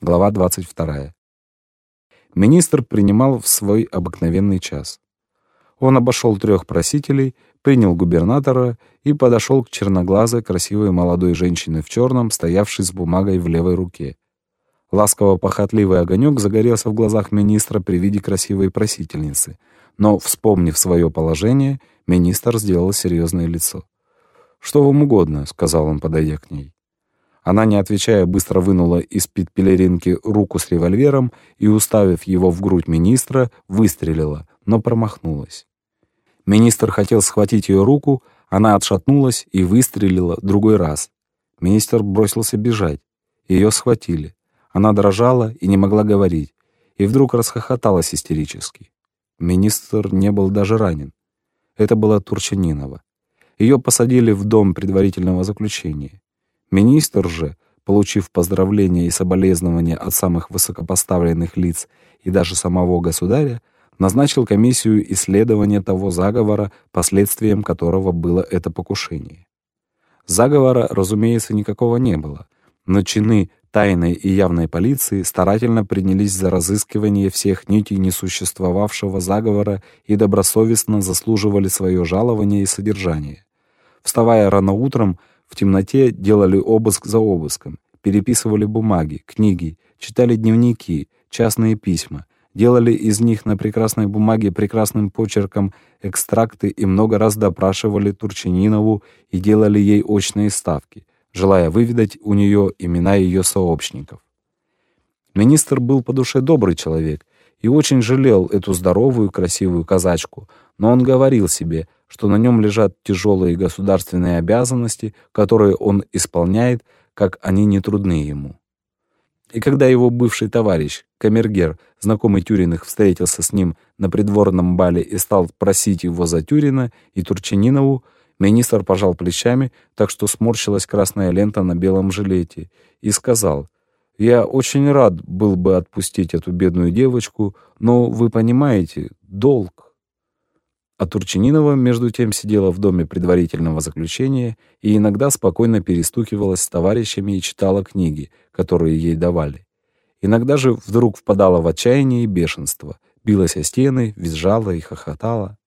Глава 22. Министр принимал в свой обыкновенный час. Он обошел трех просителей, принял губернатора и подошел к черноглазой, красивой молодой женщине в черном, стоявшей с бумагой в левой руке. Ласково-похотливый огонек загорелся в глазах министра при виде красивой просительницы, но, вспомнив свое положение, министр сделал серьезное лицо. «Что вам угодно», — сказал он, подойдя к ней. Она, не отвечая, быстро вынула из-под пелеринки руку с револьвером и, уставив его в грудь министра, выстрелила, но промахнулась. Министр хотел схватить ее руку, она отшатнулась и выстрелила другой раз. Министр бросился бежать. Ее схватили. Она дрожала и не могла говорить, и вдруг расхохоталась истерически. Министр не был даже ранен. Это была Турчанинова. Ее посадили в дом предварительного заключения. Министр же, получив поздравления и соболезнования от самых высокопоставленных лиц и даже самого государя, назначил комиссию исследования того заговора, последствием которого было это покушение. Заговора, разумеется, никакого не было, но чины тайной и явной полиции старательно принялись за разыскивание всех нитей несуществовавшего заговора и добросовестно заслуживали свое жалование и содержание. Вставая рано утром, в темноте делали обыск за обыском, переписывали бумаги, книги, читали дневники, частные письма, делали из них на прекрасной бумаге прекрасным почерком экстракты и много раз допрашивали Турчининову и делали ей очные ставки, желая выведать у нее имена ее сообщников. Министр был по душе добрый человек и очень жалел эту здоровую, красивую казачку, но он говорил себе, что на нем лежат тяжелые государственные обязанности, которые он исполняет, как они не трудны ему. И когда его бывший товарищ, камергер, знакомый Тюриных, встретился с ним на придворном бале и стал просить его за Тюрина и Турчининову, министр пожал плечами, так что сморщилась красная лента на белом жилете, и сказал, «Я очень рад был бы отпустить эту бедную девочку, но, вы понимаете, долг». А Турчининова, между тем, сидела в доме предварительного заключения и иногда спокойно перестукивалась с товарищами и читала книги, которые ей давали. Иногда же вдруг впадала в отчаяние и бешенство, билась о стены, визжала и хохотала.